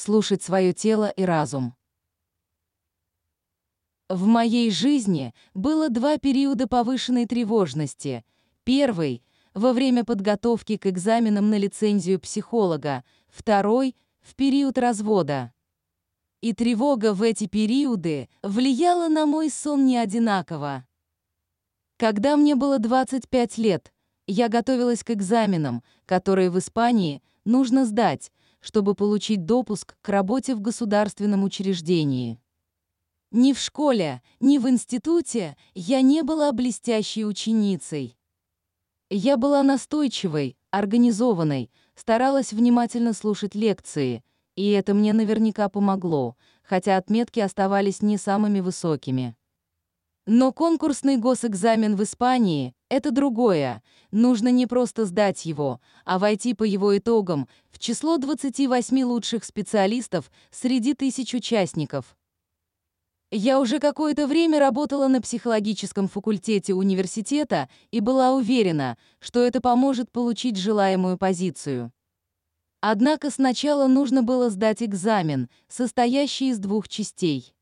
слушать свое тело и разум. В моей жизни было два периода повышенной тревожности. Первый — во время подготовки к экзаменам на лицензию психолога, второй — в период развода. И тревога в эти периоды влияла на мой сон не одинаково. Когда мне было 25 лет, я готовилась к экзаменам, которые в Испании нужно сдать, чтобы получить допуск к работе в государственном учреждении. Ни в школе, ни в институте я не была блестящей ученицей. Я была настойчивой, организованной, старалась внимательно слушать лекции, и это мне наверняка помогло, хотя отметки оставались не самыми высокими. Но конкурсный госэкзамен в Испании — это другое. Нужно не просто сдать его, а войти по его итогам в число 28 лучших специалистов среди тысяч участников. Я уже какое-то время работала на психологическом факультете университета и была уверена, что это поможет получить желаемую позицию. Однако сначала нужно было сдать экзамен, состоящий из двух частей.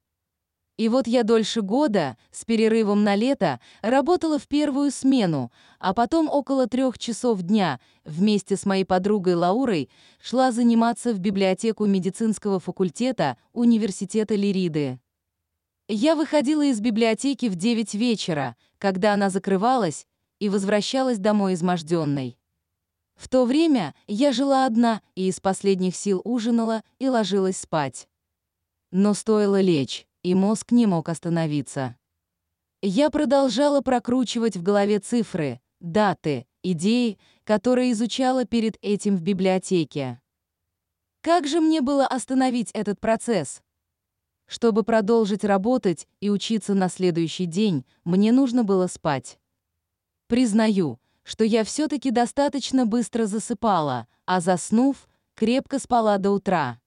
И вот я дольше года, с перерывом на лето, работала в первую смену, а потом около трех часов дня вместе с моей подругой Лаурой шла заниматься в библиотеку медицинского факультета Университета Лириды. Я выходила из библиотеки в 9 вечера, когда она закрывалась, и возвращалась домой изможденной. В то время я жила одна и из последних сил ужинала и ложилась спать. Но стоило лечь, и мозг не мог остановиться. Я продолжала прокручивать в голове цифры, даты, идеи, которые изучала перед этим в библиотеке. Как же мне было остановить этот процесс? Чтобы продолжить работать и учиться на следующий день, мне нужно было спать. Признаю, что я все-таки достаточно быстро засыпала, а заснув, крепко спала до утра.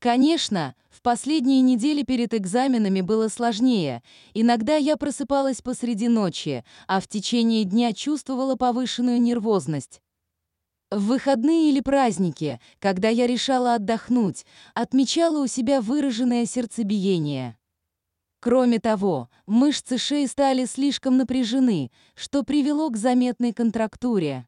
Конечно, в последние недели перед экзаменами было сложнее. Иногда я просыпалась посреди ночи, а в течение дня чувствовала повышенную нервозность. В выходные или праздники, когда я решала отдохнуть, отмечала у себя выраженное сердцебиение. Кроме того, мышцы шеи стали слишком напряжены, что привело к заметной контрактуре.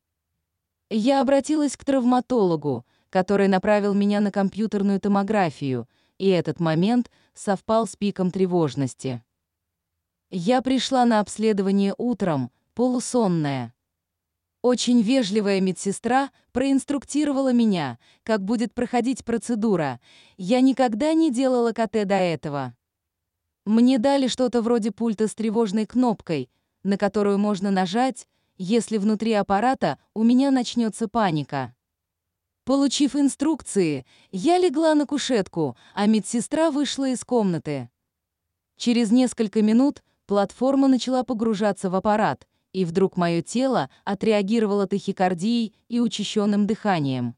Я обратилась к травматологу, который направил меня на компьютерную томографию, и этот момент совпал с пиком тревожности. Я пришла на обследование утром, полусонная. Очень вежливая медсестра проинструктировала меня, как будет проходить процедура. Я никогда не делала КТ до этого. Мне дали что-то вроде пульта с тревожной кнопкой, на которую можно нажать, если внутри аппарата у меня начнется паника. Получив инструкции, я легла на кушетку, а медсестра вышла из комнаты. Через несколько минут платформа начала погружаться в аппарат, и вдруг мое тело отреагировало тахикардией и учащенным дыханием.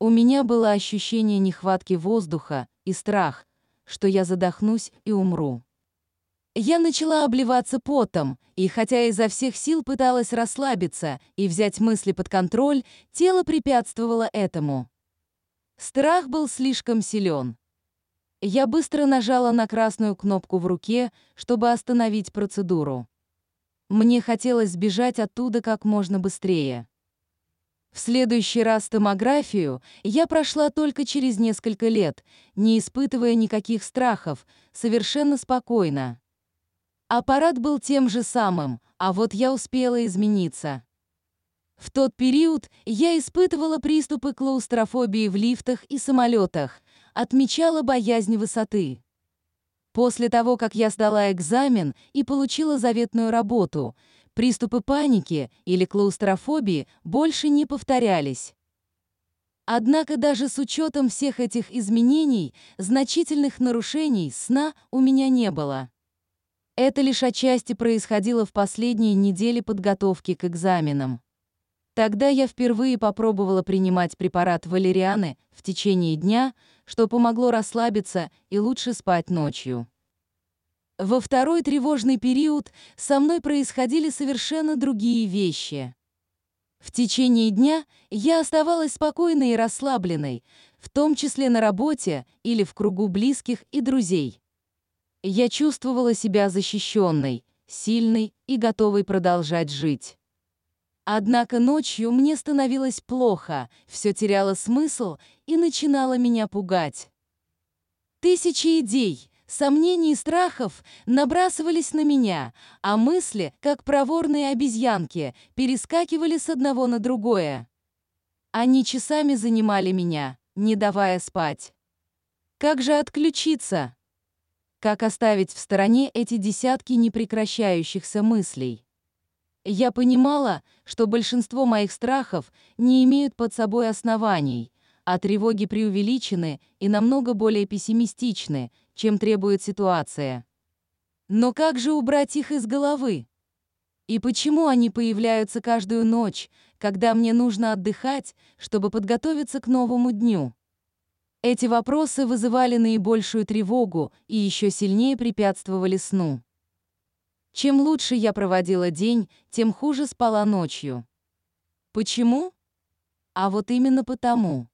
У меня было ощущение нехватки воздуха и страх, что я задохнусь и умру. Я начала обливаться потом, и хотя изо всех сил пыталась расслабиться и взять мысли под контроль, тело препятствовало этому. Страх был слишком силен. Я быстро нажала на красную кнопку в руке, чтобы остановить процедуру. Мне хотелось сбежать оттуда как можно быстрее. В следующий раз томографию я прошла только через несколько лет, не испытывая никаких страхов, совершенно спокойно. Аппарат был тем же самым, а вот я успела измениться. В тот период я испытывала приступы клаустрофобии в лифтах и самолетах, отмечала боязнь высоты. После того, как я сдала экзамен и получила заветную работу, приступы паники или клаустрофобии больше не повторялись. Однако даже с учетом всех этих изменений, значительных нарушений сна у меня не было. Это лишь отчасти происходило в последние недели подготовки к экзаменам. Тогда я впервые попробовала принимать препарат валерианы в течение дня, что помогло расслабиться и лучше спать ночью. Во второй тревожный период со мной происходили совершенно другие вещи. В течение дня я оставалась спокойной и расслабленной, в том числе на работе или в кругу близких и друзей. Я чувствовала себя защищенной, сильной и готовой продолжать жить. Однако ночью мне становилось плохо, все теряло смысл и начинало меня пугать. Тысячи идей, сомнений и страхов набрасывались на меня, а мысли, как проворные обезьянки, перескакивали с одного на другое. Они часами занимали меня, не давая спать. Как же отключиться? Как оставить в стороне эти десятки непрекращающихся мыслей? Я понимала, что большинство моих страхов не имеют под собой оснований, а тревоги преувеличены и намного более пессимистичны, чем требует ситуация. Но как же убрать их из головы? И почему они появляются каждую ночь, когда мне нужно отдыхать, чтобы подготовиться к новому дню? Эти вопросы вызывали наибольшую тревогу и еще сильнее препятствовали сну. Чем лучше я проводила день, тем хуже спала ночью. Почему? А вот именно потому.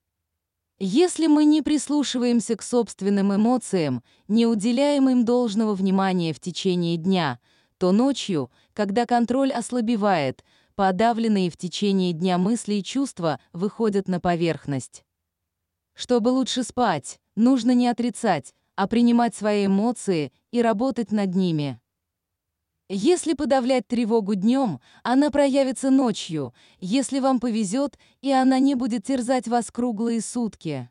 Если мы не прислушиваемся к собственным эмоциям, не уделяем им должного внимания в течение дня, то ночью, когда контроль ослабевает, подавленные в течение дня мысли и чувства выходят на поверхность. Чтобы лучше спать, нужно не отрицать, а принимать свои эмоции и работать над ними. Если подавлять тревогу днем, она проявится ночью, если вам повезет, и она не будет терзать вас круглые сутки.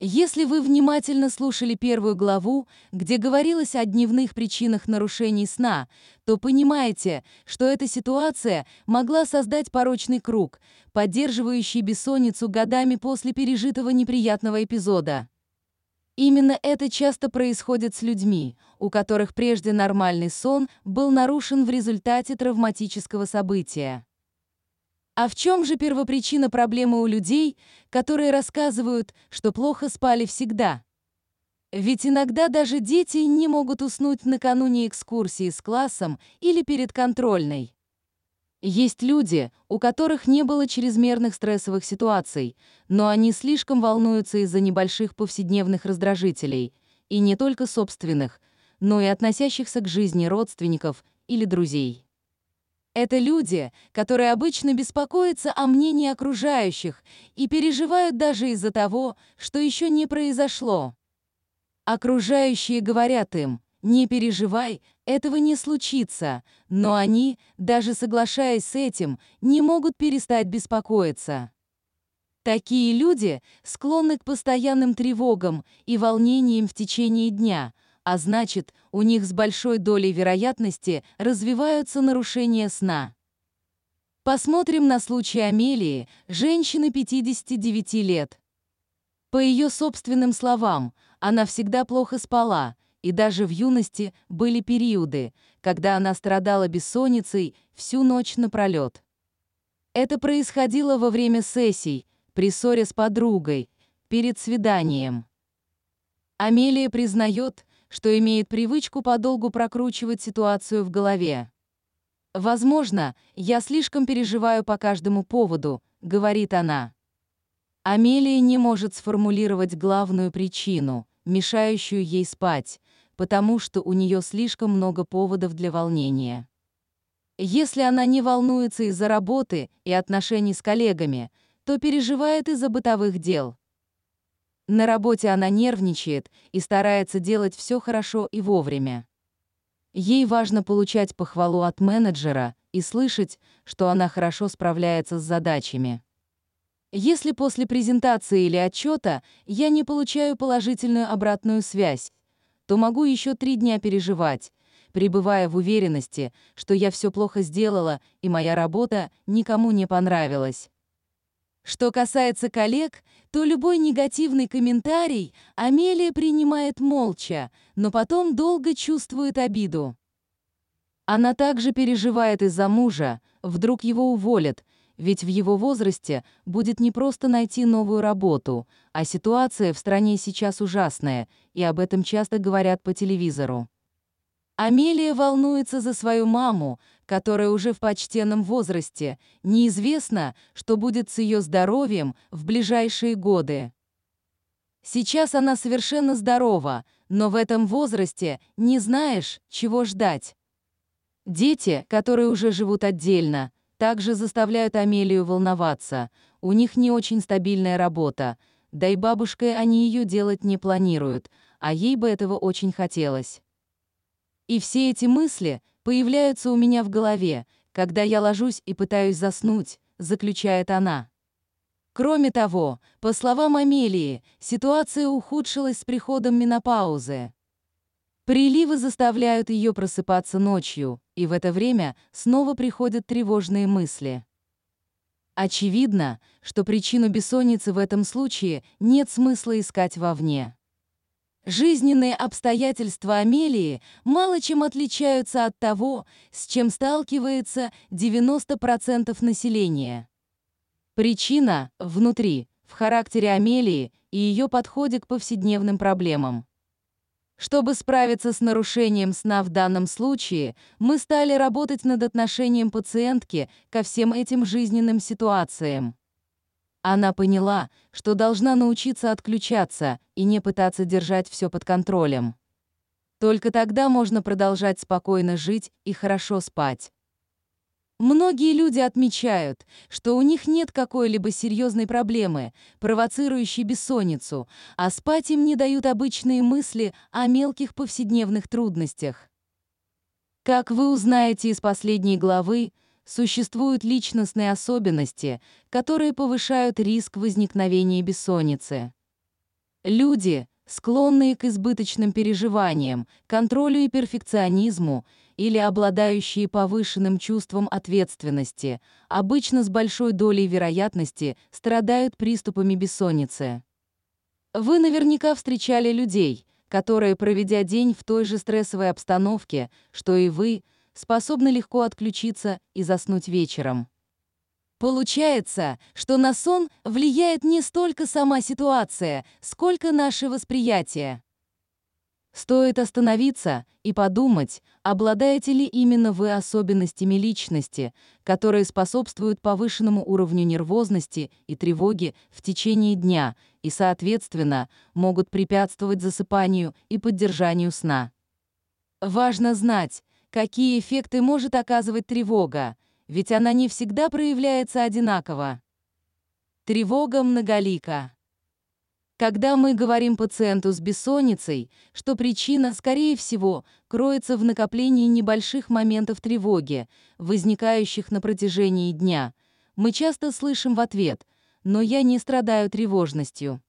Если вы внимательно слушали первую главу, где говорилось о дневных причинах нарушений сна, то понимаете, что эта ситуация могла создать порочный круг, поддерживающий бессонницу годами после пережитого неприятного эпизода. Именно это часто происходит с людьми, у которых прежде нормальный сон был нарушен в результате травматического события. А в чем же первопричина проблемы у людей, которые рассказывают, что плохо спали всегда? Ведь иногда даже дети не могут уснуть накануне экскурсии с классом или перед контрольной. Есть люди, у которых не было чрезмерных стрессовых ситуаций, но они слишком волнуются из-за небольших повседневных раздражителей, и не только собственных, но и относящихся к жизни родственников или друзей. Это люди, которые обычно беспокоятся о мнении окружающих и переживают даже из-за того, что еще не произошло. Окружающие говорят им «не переживай, этого не случится», но они, даже соглашаясь с этим, не могут перестать беспокоиться. Такие люди склонны к постоянным тревогам и волнениям в течение дня – а значит, у них с большой долей вероятности развиваются нарушения сна. Посмотрим на случай Амелии, женщины 59 лет. По ее собственным словам, она всегда плохо спала, и даже в юности были периоды, когда она страдала бессонницей всю ночь напролет. Это происходило во время сессий, при ссоре с подругой, перед свиданием. Амелия признает, что имеет привычку подолгу прокручивать ситуацию в голове. «Возможно, я слишком переживаю по каждому поводу», — говорит она. Амелия не может сформулировать главную причину, мешающую ей спать, потому что у нее слишком много поводов для волнения. Если она не волнуется из-за работы и отношений с коллегами, то переживает из-за бытовых дел. На работе она нервничает и старается делать все хорошо и вовремя. Ей важно получать похвалу от менеджера и слышать, что она хорошо справляется с задачами. Если после презентации или отчета я не получаю положительную обратную связь, то могу еще три дня переживать, пребывая в уверенности, что я все плохо сделала и моя работа никому не понравилась. Что касается коллег, то любой негативный комментарий Амелия принимает молча, но потом долго чувствует обиду. Она также переживает из-за мужа, вдруг его уволят, ведь в его возрасте будет непросто найти новую работу, а ситуация в стране сейчас ужасная, и об этом часто говорят по телевизору. Амелия волнуется за свою маму, которая уже в почтенном возрасте. Неизвестно, что будет с ее здоровьем в ближайшие годы. Сейчас она совершенно здорова, но в этом возрасте не знаешь, чего ждать. Дети, которые уже живут отдельно, также заставляют Амелию волноваться. У них не очень стабильная работа, да и бабушкой они ее делать не планируют, а ей бы этого очень хотелось. И все эти мысли появляются у меня в голове, когда я ложусь и пытаюсь заснуть, заключает она. Кроме того, по словам Амелии, ситуация ухудшилась с приходом менопаузы. Приливы заставляют ее просыпаться ночью, и в это время снова приходят тревожные мысли. Очевидно, что причину бессонницы в этом случае нет смысла искать вовне. Жизненные обстоятельства Амелии мало чем отличаются от того, с чем сталкивается 90% населения. Причина внутри, в характере Амелии и ее подходе к повседневным проблемам. Чтобы справиться с нарушением сна в данном случае, мы стали работать над отношением пациентки ко всем этим жизненным ситуациям. Она поняла, что должна научиться отключаться и не пытаться держать все под контролем. Только тогда можно продолжать спокойно жить и хорошо спать. Многие люди отмечают, что у них нет какой-либо серьезной проблемы, провоцирующей бессонницу, а спать им не дают обычные мысли о мелких повседневных трудностях. Как вы узнаете из последней главы, существуют личностные особенности, которые повышают риск возникновения бессонницы. Люди, склонные к избыточным переживаниям, контролю и перфекционизму, или обладающие повышенным чувством ответственности, обычно с большой долей вероятности страдают приступами бессонницы. Вы наверняка встречали людей, которые, проведя день в той же стрессовой обстановке, что и вы, способны легко отключиться и заснуть вечером. Получается, что на сон влияет не столько сама ситуация, сколько наше восприятие. Стоит остановиться и подумать, обладаете ли именно вы особенностями личности, которые способствуют повышенному уровню нервозности и тревоги в течение дня и, соответственно, могут препятствовать засыпанию и поддержанию сна. Важно знать, какие эффекты может оказывать тревога, ведь она не всегда проявляется одинаково. Тревога многолика. Когда мы говорим пациенту с бессонницей, что причина, скорее всего, кроется в накоплении небольших моментов тревоги, возникающих на протяжении дня, мы часто слышим в ответ «но я не страдаю тревожностью».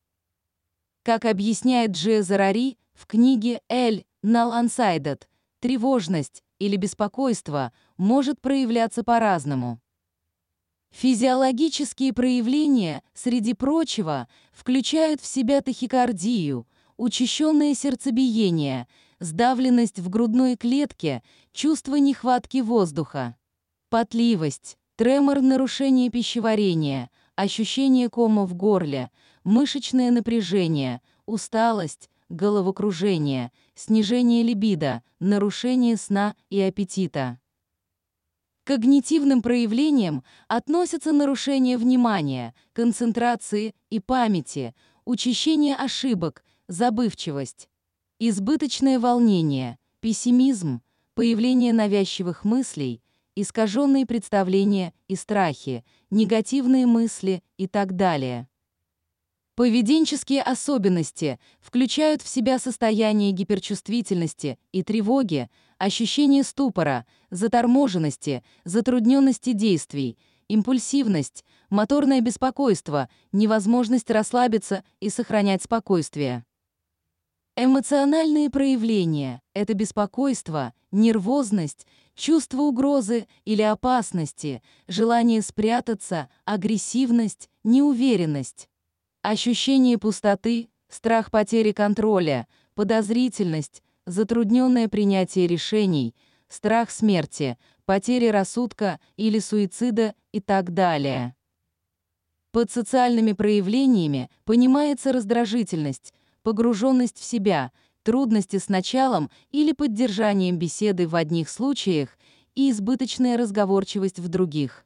Как объясняет Дже Зарари в книге «Эль Нал Ансайдет», тревожность или беспокойство может проявляться по-разному. Физиологические проявления, среди прочего, включают в себя тахикардию, учащенное сердцебиение, сдавленность в грудной клетке, чувство нехватки воздуха, потливость, тремор нарушение пищеварения, ощущение кома в горле, мышечное напряжение, усталость, головокружение, снижение либидо, нарушение сна и аппетита когнитивным проявлениям относятся нарушение внимания, концентрации и памяти, учащение ошибок, забывчивость, избыточное волнение, пессимизм, появление навязчивых мыслей, искаженные представления и страхи, негативные мысли и так далее. Поведенческие особенности включают в себя состояние гиперчувствительности и тревоги, ощущение ступора, заторможенности, затрудненности действий, импульсивность, моторное беспокойство, невозможность расслабиться и сохранять спокойствие. Эмоциональные проявления — это беспокойство, нервозность, чувство угрозы или опасности, желание спрятаться, агрессивность, неуверенность. Ощущение пустоты, страх потери контроля, подозрительность, затрудненное принятие решений, страх смерти, потери рассудка или суицида и так далее. Под социальными проявлениями понимается раздражительность, погруженность в себя, трудности с началом или поддержанием беседы в одних случаях и избыточная разговорчивость в других.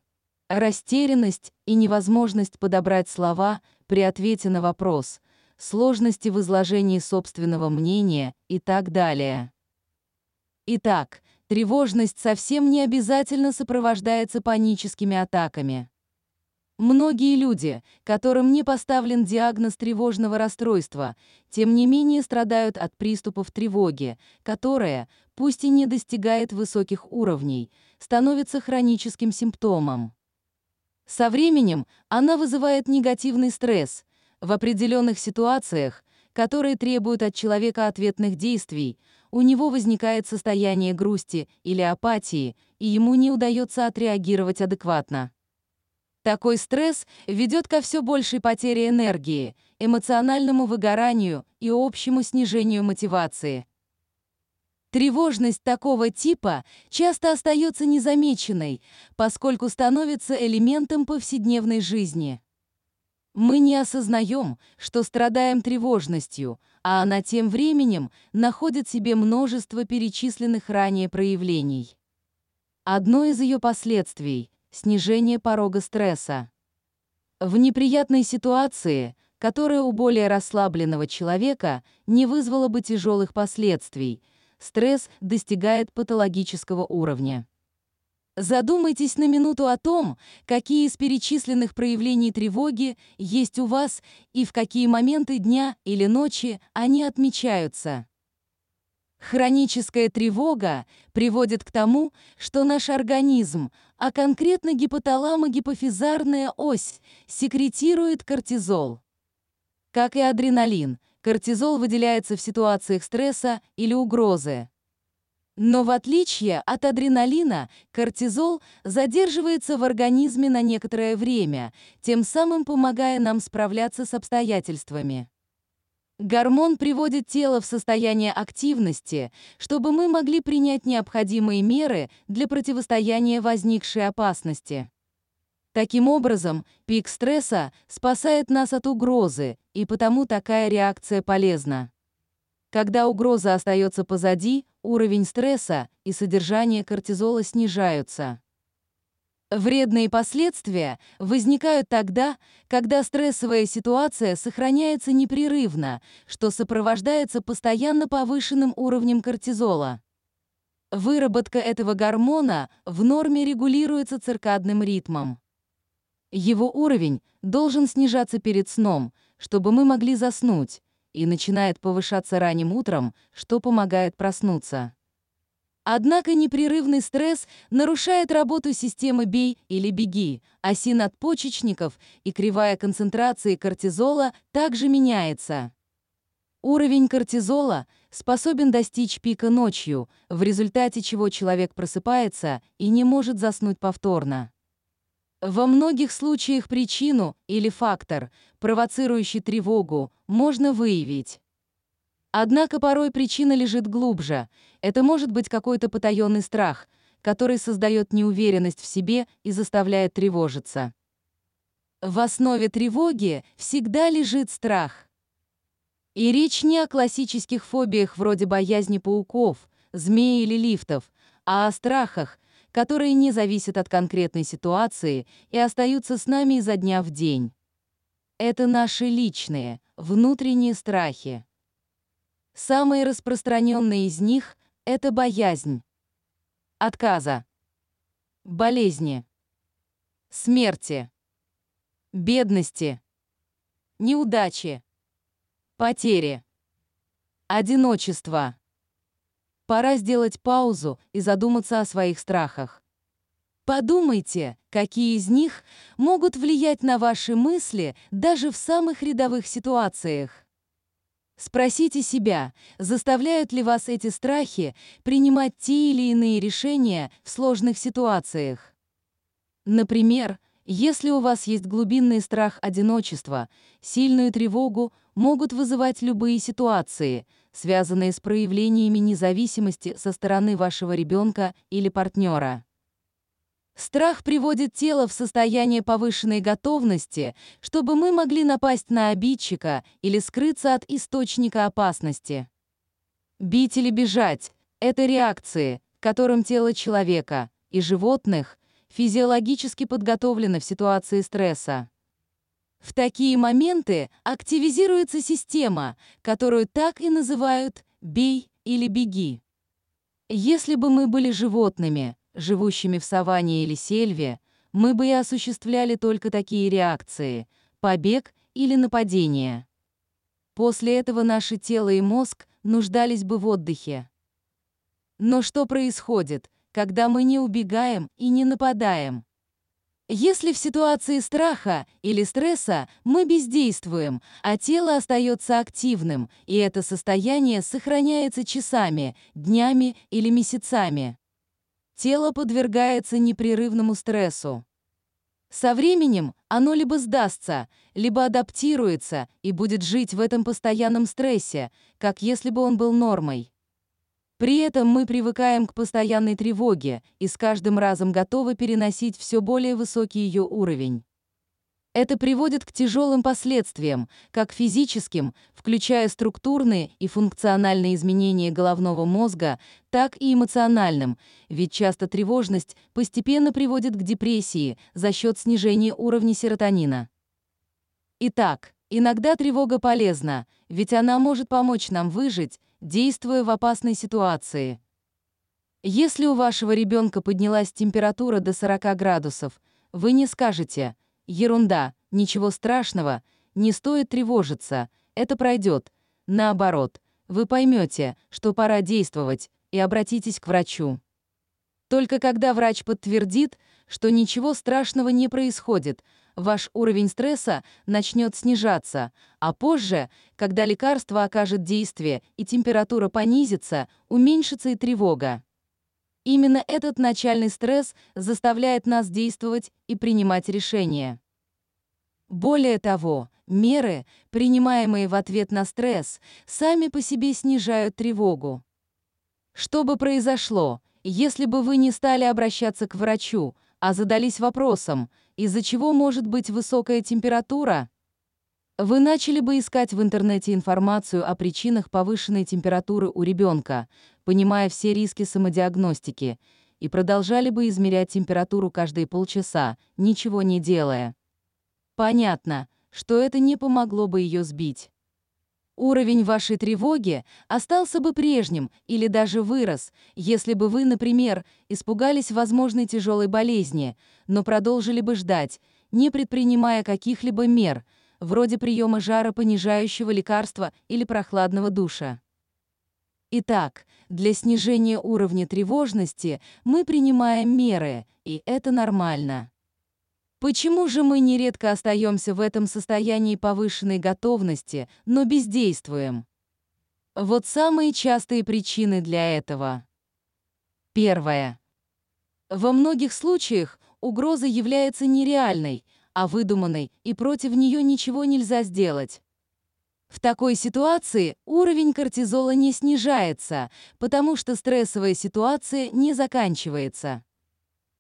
Растерянность и невозможность подобрать слова при ответе на вопрос, сложности в изложении собственного мнения и так далее. Итак, тревожность совсем не обязательно сопровождается паническими атаками. Многие люди, которым не поставлен диагноз тревожного расстройства, тем не менее страдают от приступов тревоги, которая, пусть и не достигает высоких уровней, становится хроническим симптомом. Со временем она вызывает негативный стресс. В определенных ситуациях, которые требуют от человека ответных действий, у него возникает состояние грусти или апатии, и ему не удается отреагировать адекватно. Такой стресс ведет ко все большей потере энергии, эмоциональному выгоранию и общему снижению мотивации. Тревожность такого типа часто остается незамеченной, поскольку становится элементом повседневной жизни. Мы не осознаем, что страдаем тревожностью, а она тем временем находит себе множество перечисленных ранее проявлений. Одно из ее последствий снижение порога стресса. В неприятной ситуации, которая у более расслабленного человека не вызвала бы тяжелых последствий, стресс достигает патологического уровня. Задумайтесь на минуту о том, какие из перечисленных проявлений тревоги есть у вас и в какие моменты дня или ночи они отмечаются. Хроническая тревога приводит к тому, что наш организм, а конкретно гипоталамо-гипофизарная ось, секретирует кортизол. Как и адреналин, кортизол выделяется в ситуациях стресса или угрозы. Но в отличие от адреналина, кортизол задерживается в организме на некоторое время, тем самым помогая нам справляться с обстоятельствами. Гормон приводит тело в состояние активности, чтобы мы могли принять необходимые меры для противостояния возникшей опасности. Таким образом, пик стресса спасает нас от угрозы, и потому такая реакция полезна. Когда угроза остается позади, уровень стресса и содержание кортизола снижаются. Вредные последствия возникают тогда, когда стрессовая ситуация сохраняется непрерывно, что сопровождается постоянно повышенным уровнем кортизола. Выработка этого гормона в норме регулируется циркадным ритмом. Его уровень должен снижаться перед сном, чтобы мы могли заснуть, и начинает повышаться ранним утром, что помогает проснуться. Однако непрерывный стресс нарушает работу системы «бей» или «беги», оси надпочечников и кривая концентрации кортизола также меняется. Уровень кортизола способен достичь пика ночью, в результате чего человек просыпается и не может заснуть повторно. Во многих случаях причину или фактор, провоцирующий тревогу, можно выявить. Однако порой причина лежит глубже. Это может быть какой-то потаенный страх, который создает неуверенность в себе и заставляет тревожиться. В основе тревоги всегда лежит страх. И речь не о классических фобиях вроде боязни пауков, змей или лифтов, а о страхах, которые не зависят от конкретной ситуации и остаются с нами изо дня в день. Это наши личные, внутренние страхи. Самые распространенные из них — это боязнь, отказа, болезни, смерти, бедности, неудачи, потери, одиночества. Пора сделать паузу и задуматься о своих страхах. Подумайте, какие из них могут влиять на ваши мысли даже в самых рядовых ситуациях. Спросите себя, заставляют ли вас эти страхи принимать те или иные решения в сложных ситуациях. Например, если у вас есть глубинный страх одиночества, сильную тревогу могут вызывать любые ситуации, связанные с проявлениями независимости со стороны вашего ребенка или партнера. Страх приводит тело в состояние повышенной готовности, чтобы мы могли напасть на обидчика или скрыться от источника опасности. Бить или бежать – это реакции, которым тело человека и животных физиологически подготовлено в ситуации стресса. В такие моменты активизируется система, которую так и называют «бей или беги». Если бы мы были животными, живущими в саванне или сельве, мы бы и осуществляли только такие реакции – побег или нападение. После этого наше тело и мозг нуждались бы в отдыхе. Но что происходит, когда мы не убегаем и не нападаем? Если в ситуации страха или стресса мы бездействуем, а тело остается активным, и это состояние сохраняется часами, днями или месяцами, тело подвергается непрерывному стрессу. Со временем оно либо сдастся, либо адаптируется и будет жить в этом постоянном стрессе, как если бы он был нормой. При этом мы привыкаем к постоянной тревоге и с каждым разом готовы переносить все более высокий ее уровень. Это приводит к тяжелым последствиям, как физическим, включая структурные и функциональные изменения головного мозга, так и эмоциональным, ведь часто тревожность постепенно приводит к депрессии за счет снижения уровня серотонина. Итак, иногда тревога полезна, ведь она может помочь нам выжить, действуя в опасной ситуации. Если у вашего ребенка поднялась температура до 40 градусов, вы не скажете «ерунда, ничего страшного, не стоит тревожиться, это пройдет». Наоборот, вы поймете, что пора действовать, и обратитесь к врачу. Только когда врач подтвердит, что ничего страшного не происходит, ваш уровень стресса начнет снижаться, а позже, когда лекарство окажет действие и температура понизится, уменьшится и тревога. Именно этот начальный стресс заставляет нас действовать и принимать решения. Более того, меры, принимаемые в ответ на стресс, сами по себе снижают тревогу. Что бы произошло, если бы вы не стали обращаться к врачу, а задались вопросом, из-за чего может быть высокая температура? Вы начали бы искать в интернете информацию о причинах повышенной температуры у ребенка, понимая все риски самодиагностики, и продолжали бы измерять температуру каждые полчаса, ничего не делая. Понятно, что это не помогло бы ее сбить. Уровень вашей тревоги остался бы прежним или даже вырос, если бы вы, например, испугались возможной тяжелой болезни, но продолжили бы ждать, не предпринимая каких-либо мер, вроде приема жаропонижающего лекарства или прохладного душа. Итак, для снижения уровня тревожности мы принимаем меры, и это нормально. Почему же мы нередко остаемся в этом состоянии повышенной готовности, но бездействуем? Вот самые частые причины для этого. Первое. Во многих случаях угроза является нереальной, а выдуманной, и против нее ничего нельзя сделать. В такой ситуации уровень кортизола не снижается, потому что стрессовая ситуация не заканчивается.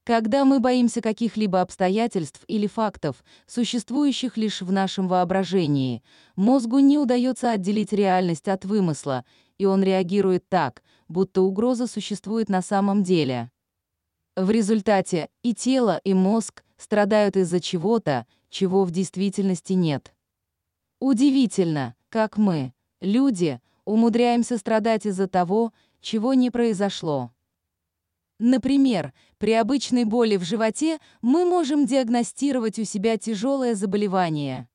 Когда мы боимся каких-либо обстоятельств или фактов, существующих лишь в нашем воображении, мозгу не удается отделить реальность от вымысла, и он реагирует так, будто угроза существует на самом деле. В результате и тело, и мозг страдают из-за чего-то, чего в действительности нет. Удивительно, как мы, люди, умудряемся страдать из-за того, чего не произошло. Например, при обычной боли в животе мы можем диагностировать у себя тяжелое заболевание.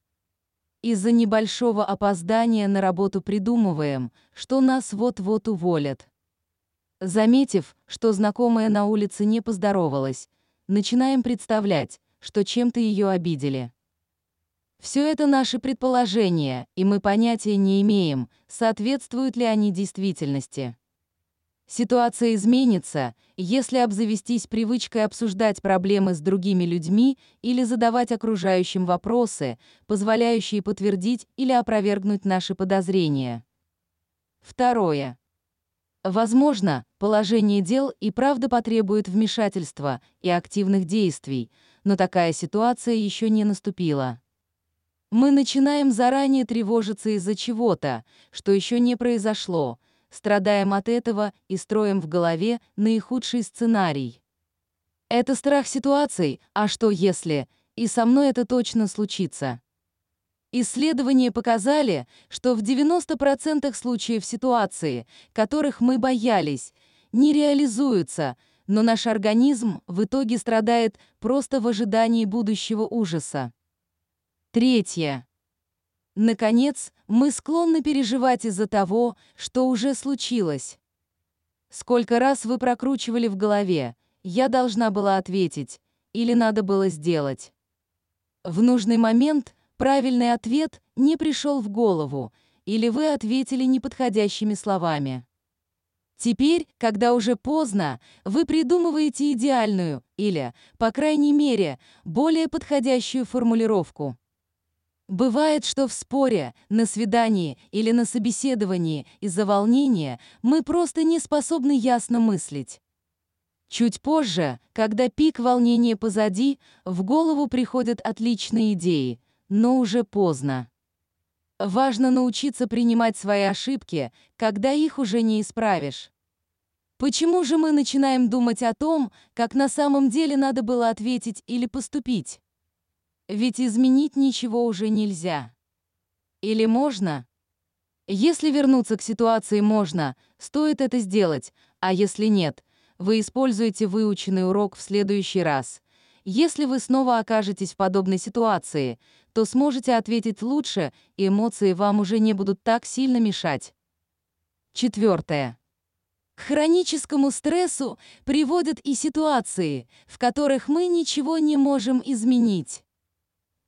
Из-за небольшого опоздания на работу придумываем, что нас вот-вот уволят. Заметив, что знакомая на улице не поздоровалась, начинаем представлять, что чем-то ее обидели. Все это наши предположения, и мы понятия не имеем, соответствуют ли они действительности. Ситуация изменится, если обзавестись привычкой обсуждать проблемы с другими людьми или задавать окружающим вопросы, позволяющие подтвердить или опровергнуть наши подозрения. Второе. Возможно, положение дел и правда потребует вмешательства и активных действий, но такая ситуация еще не наступила. Мы начинаем заранее тревожиться из-за чего-то, что еще не произошло, страдаем от этого и строим в голове наихудший сценарий. Это страх ситуаций, а что если, и со мной это точно случится. Исследования показали, что в 90% случаев ситуации, которых мы боялись, не реализуются, но наш организм в итоге страдает просто в ожидании будущего ужаса. Третье. Наконец, мы склонны переживать из-за того, что уже случилось. Сколько раз вы прокручивали в голове «я должна была ответить» или «надо было сделать». В нужный момент правильный ответ не пришел в голову, или вы ответили неподходящими словами. Теперь, когда уже поздно, вы придумываете идеальную или, по крайней мере, более подходящую формулировку. Бывает, что в споре, на свидании или на собеседовании из-за волнения мы просто не способны ясно мыслить. Чуть позже, когда пик волнения позади, в голову приходят отличные идеи, но уже поздно. Важно научиться принимать свои ошибки, когда их уже не исправишь. Почему же мы начинаем думать о том, как на самом деле надо было ответить или поступить? Ведь изменить ничего уже нельзя. Или можно? Если вернуться к ситуации можно, стоит это сделать, а если нет, вы используете выученный урок в следующий раз. Если вы снова окажетесь в подобной ситуации, то сможете ответить лучше, и эмоции вам уже не будут так сильно мешать. Четвертое. К хроническому стрессу приводят и ситуации, в которых мы ничего не можем изменить.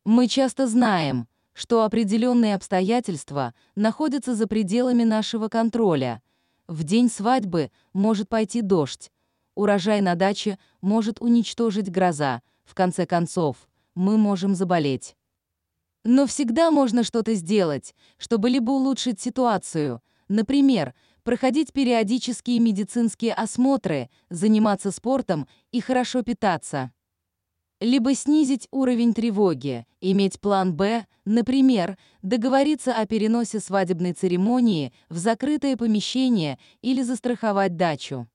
Мы часто знаем, что определенные обстоятельства находятся за пределами нашего контроля. В день свадьбы может пойти дождь, урожай на даче может уничтожить гроза, в конце концов, мы можем заболеть. Но всегда можно что-то сделать, чтобы либо улучшить ситуацию, например, проходить периодические медицинские осмотры, заниматься спортом и хорошо питаться. Либо снизить уровень тревоги, иметь план «Б», например, договориться о переносе свадебной церемонии в закрытое помещение или застраховать дачу.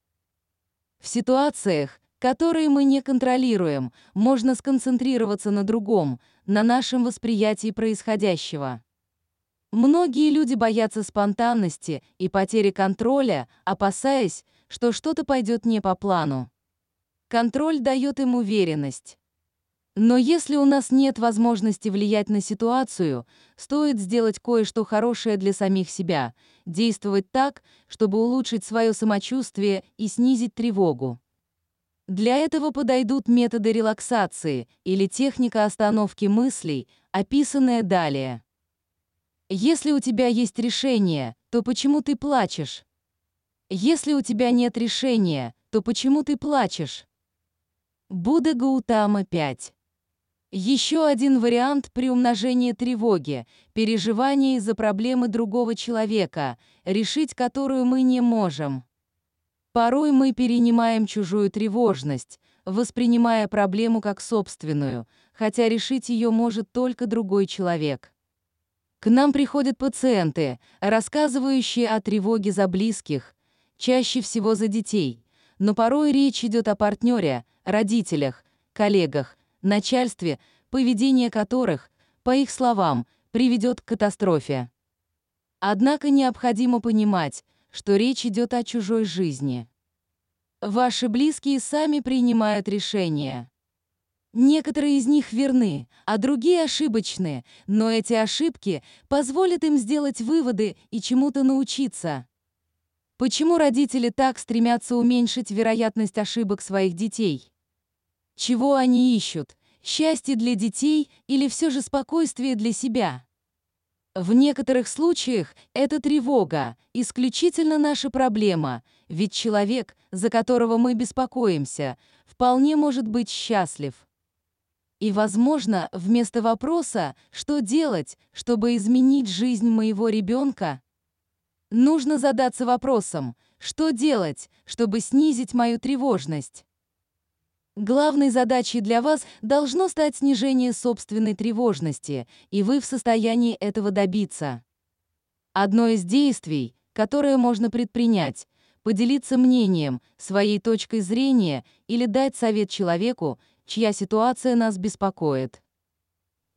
В ситуациях, которые мы не контролируем, можно сконцентрироваться на другом, на нашем восприятии происходящего. Многие люди боятся спонтанности и потери контроля, опасаясь, что что-то пойдет не по плану. Контроль дает им уверенность. Но если у нас нет возможности влиять на ситуацию, стоит сделать кое-что хорошее для самих себя, действовать так, чтобы улучшить свое самочувствие и снизить тревогу. Для этого подойдут методы релаксации или техника остановки мыслей, описанная далее. Если у тебя есть решение, то почему ты плачешь? Если у тебя нет решения, то почему ты плачешь? Будда Гаутама 5. Еще один вариант при умножении тревоги, переживания из-за проблемы другого человека, решить которую мы не можем. Порой мы перенимаем чужую тревожность, воспринимая проблему как собственную, хотя решить ее может только другой человек. К нам приходят пациенты, рассказывающие о тревоге за близких, чаще всего за детей, но порой речь идет о партнере, родителях, коллегах, начальстве, поведение которых, по их словам, приведет к катастрофе. Однако необходимо понимать, что речь идет о чужой жизни. Ваши близкие сами принимают решения. Некоторые из них верны, а другие ошибочны, но эти ошибки позволят им сделать выводы и чему-то научиться. Почему родители так стремятся уменьшить вероятность ошибок своих детей? Чего они ищут? Счастье для детей или все же спокойствие для себя? В некоторых случаях это тревога, исключительно наша проблема, ведь человек, за которого мы беспокоимся, вполне может быть счастлив. И, возможно, вместо вопроса «что делать, чтобы изменить жизнь моего ребенка?», нужно задаться вопросом «что делать, чтобы снизить мою тревожность?». Главной задачей для вас должно стать снижение собственной тревожности, и вы в состоянии этого добиться. Одно из действий, которое можно предпринять, поделиться мнением, своей точкой зрения или дать совет человеку, чья ситуация нас беспокоит.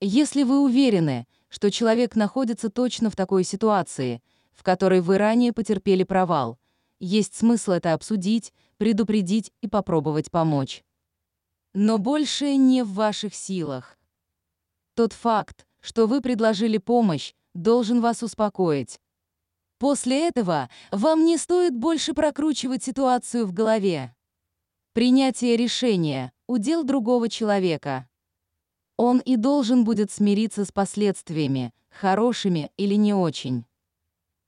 Если вы уверены, что человек находится точно в такой ситуации, в которой вы ранее потерпели провал, есть смысл это обсудить, предупредить и попробовать помочь. Но большее не в ваших силах. Тот факт, что вы предложили помощь, должен вас успокоить. После этого вам не стоит больше прокручивать ситуацию в голове. Принятие решения – удел другого человека. Он и должен будет смириться с последствиями, хорошими или не очень.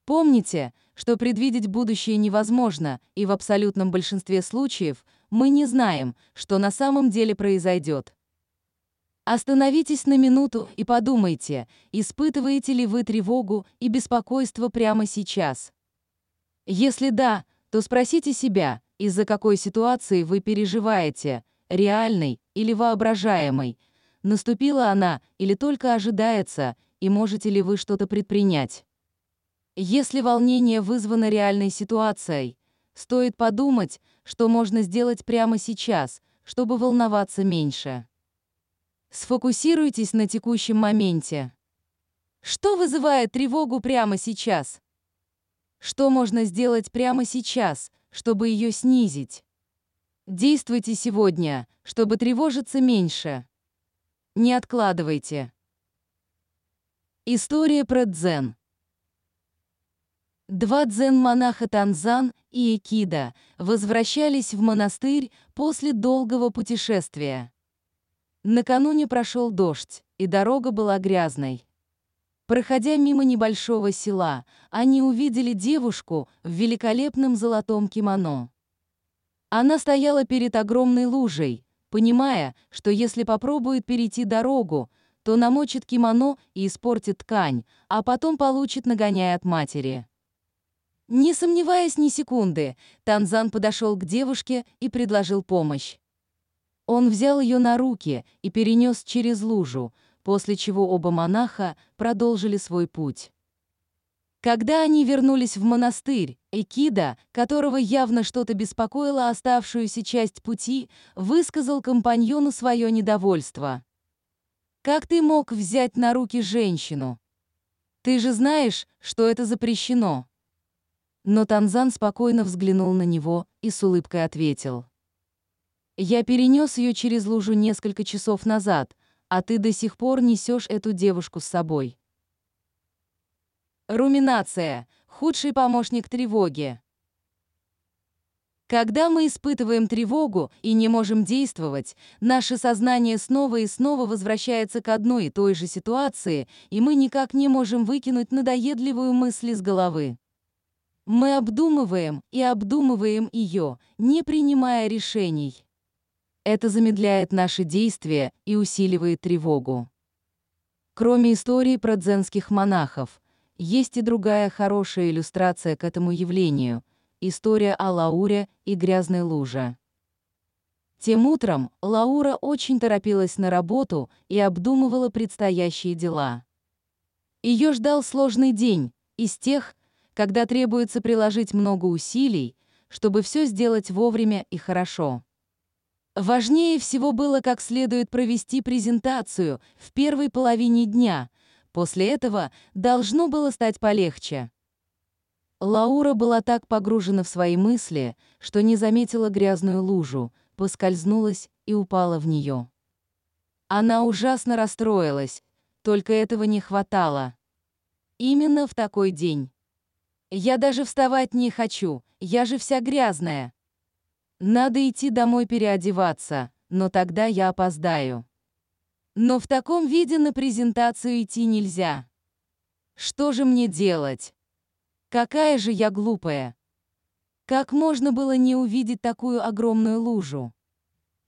Помните, что предвидеть будущее невозможно, и в абсолютном большинстве случаев мы не знаем, что на самом деле произойдет. Остановитесь на минуту и подумайте, испытываете ли вы тревогу и беспокойство прямо сейчас. Если да, то спросите себя, из-за какой ситуации вы переживаете, реальной или воображаемой, наступила она или только ожидается, и можете ли вы что-то предпринять. Если волнение вызвано реальной ситуацией, стоит подумать, что можно сделать прямо сейчас, чтобы волноваться меньше. Сфокусируйтесь на текущем моменте. Что вызывает тревогу прямо сейчас? Что можно сделать прямо сейчас, чтобы ее снизить? Действуйте сегодня, чтобы тревожиться меньше. Не откладывайте. История про дзен. Два дзен-монаха Танзан и Экида возвращались в монастырь после долгого путешествия. Накануне прошел дождь, и дорога была грязной. Проходя мимо небольшого села, они увидели девушку в великолепном золотом кимоно. Она стояла перед огромной лужей, понимая, что если попробует перейти дорогу, то намочит кимоно и испортит ткань, а потом получит нагоняя от матери. Не сомневаясь ни секунды, Танзан подошел к девушке и предложил помощь. Он взял ее на руки и перенес через лужу, после чего оба монаха продолжили свой путь. Когда они вернулись в монастырь, Экида, которого явно что-то беспокоило оставшуюся часть пути, высказал компаньону свое недовольство. «Как ты мог взять на руки женщину? Ты же знаешь, что это запрещено». Но Танзан спокойно взглянул на него и с улыбкой ответил. «Я перенес ее через лужу несколько часов назад, а ты до сих пор несешь эту девушку с собой». Руминация – худший помощник тревоги. Когда мы испытываем тревогу и не можем действовать, наше сознание снова и снова возвращается к одной и той же ситуации, и мы никак не можем выкинуть надоедливую мысль из головы. Мы обдумываем и обдумываем ее, не принимая решений. Это замедляет наши действия и усиливает тревогу. Кроме истории про дзенских монахов, есть и другая хорошая иллюстрация к этому явлению – история о Лауре и грязной луже. Тем утром Лаура очень торопилась на работу и обдумывала предстоящие дела. Ее ждал сложный день, из тех, когда требуется приложить много усилий, чтобы все сделать вовремя и хорошо. Важнее всего было как следует провести презентацию в первой половине дня, после этого должно было стать полегче. Лаура была так погружена в свои мысли, что не заметила грязную лужу, поскользнулась и упала в нее. Она ужасно расстроилась, только этого не хватало. Именно в такой день. Я даже вставать не хочу, я же вся грязная. Надо идти домой переодеваться, но тогда я опоздаю. Но в таком виде на презентацию идти нельзя. Что же мне делать? Какая же я глупая. Как можно было не увидеть такую огромную лужу?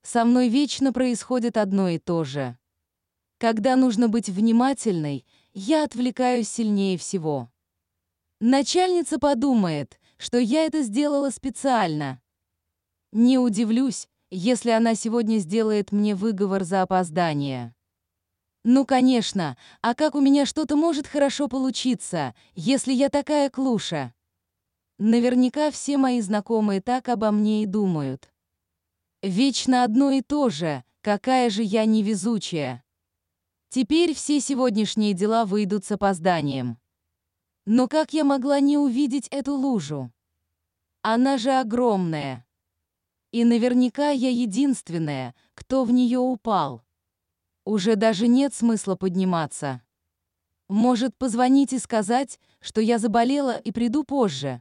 Со мной вечно происходит одно и то же. Когда нужно быть внимательной, я отвлекаюсь сильнее всего. Начальница подумает, что я это сделала специально. Не удивлюсь, если она сегодня сделает мне выговор за опоздание. Ну, конечно, а как у меня что-то может хорошо получиться, если я такая клуша? Наверняка все мои знакомые так обо мне и думают. Вечно одно и то же, какая же я невезучая. Теперь все сегодняшние дела выйдут с опозданием. Но как я могла не увидеть эту лужу? Она же огромная. И наверняка я единственная, кто в нее упал. Уже даже нет смысла подниматься. Может, позвонить и сказать, что я заболела и приду позже?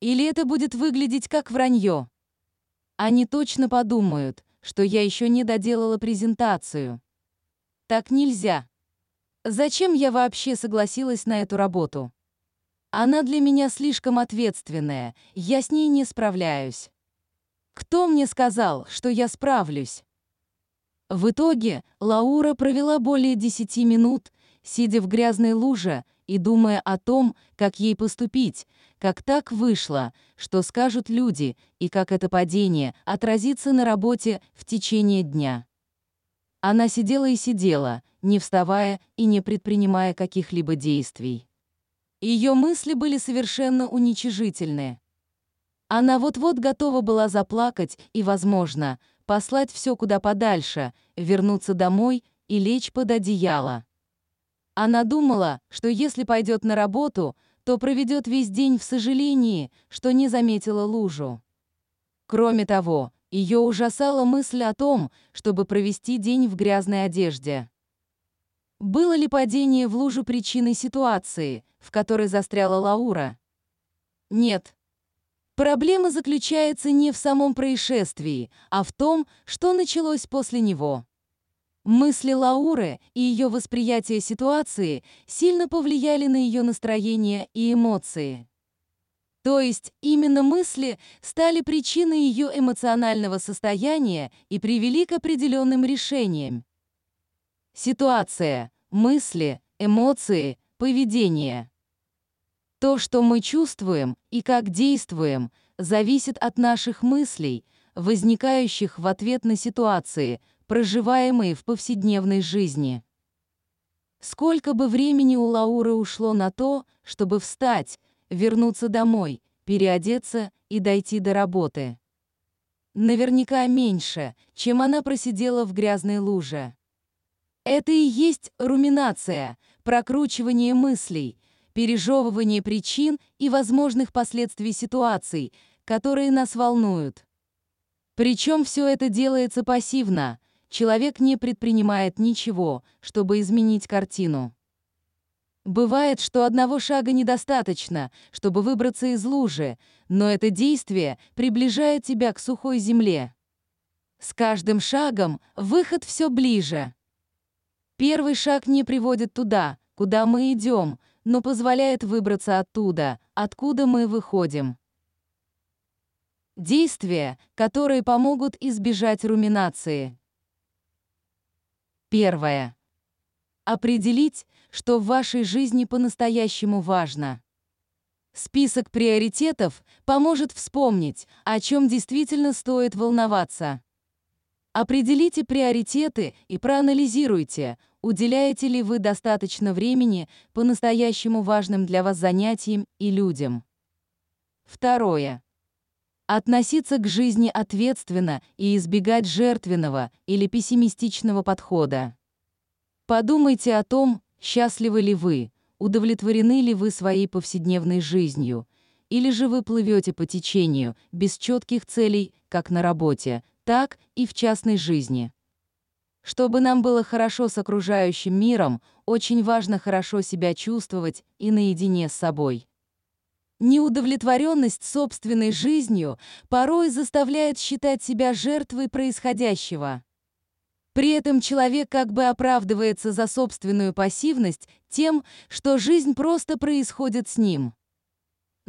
Или это будет выглядеть как вранье? Они точно подумают, что я еще не доделала презентацию. Так нельзя. Зачем я вообще согласилась на эту работу? Она для меня слишком ответственная, я с ней не справляюсь. Кто мне сказал, что я справлюсь? В итоге Лаура провела более 10 минут, сидя в грязной луже и думая о том, как ей поступить, как так вышло, что скажут люди, и как это падение отразится на работе в течение дня. Она сидела и сидела, не вставая и не предпринимая каких-либо действий. Ее мысли были совершенно уничижительны. Она вот-вот готова была заплакать и, возможно, послать все куда подальше, вернуться домой и лечь под одеяло. Она думала, что если пойдет на работу, то проведет весь день в сожалении, что не заметила лужу. Кроме того, ее ужасала мысль о том, чтобы провести день в грязной одежде. Было ли падение в лужу причиной ситуации, в которой застряла Лаура? Нет. Проблема заключается не в самом происшествии, а в том, что началось после него. Мысли Лауры и ее восприятие ситуации сильно повлияли на ее настроение и эмоции. То есть именно мысли стали причиной ее эмоционального состояния и привели к определенным решениям. Ситуация, мысли, эмоции, поведение. То, что мы чувствуем и как действуем, зависит от наших мыслей, возникающих в ответ на ситуации, проживаемые в повседневной жизни. Сколько бы времени у Лауры ушло на то, чтобы встать, вернуться домой, переодеться и дойти до работы? Наверняка меньше, чем она просидела в грязной луже. Это и есть руминация, прокручивание мыслей, пережевывание причин и возможных последствий ситуаций, которые нас волнуют. Причем все это делается пассивно, человек не предпринимает ничего, чтобы изменить картину. Бывает, что одного шага недостаточно, чтобы выбраться из лужи, но это действие приближает тебя к сухой земле. С каждым шагом выход все ближе. Первый шаг не приводит туда, куда мы идем, но позволяет выбраться оттуда, откуда мы выходим. Действия, которые помогут избежать руминации. Первое. Определить, что в вашей жизни по-настоящему важно. Список приоритетов поможет вспомнить, о чем действительно стоит волноваться. Определите приоритеты и проанализируйте, уделяете ли вы достаточно времени по-настоящему важным для вас занятиям и людям. Второе. Относиться к жизни ответственно и избегать жертвенного или пессимистичного подхода. Подумайте о том, счастливы ли вы, удовлетворены ли вы своей повседневной жизнью, или же вы плывете по течению, без четких целей, как на работе, так и в частной жизни. Чтобы нам было хорошо с окружающим миром, очень важно хорошо себя чувствовать и наедине с собой. Неудовлетворенность собственной жизнью порой заставляет считать себя жертвой происходящего. При этом человек как бы оправдывается за собственную пассивность тем, что жизнь просто происходит с ним.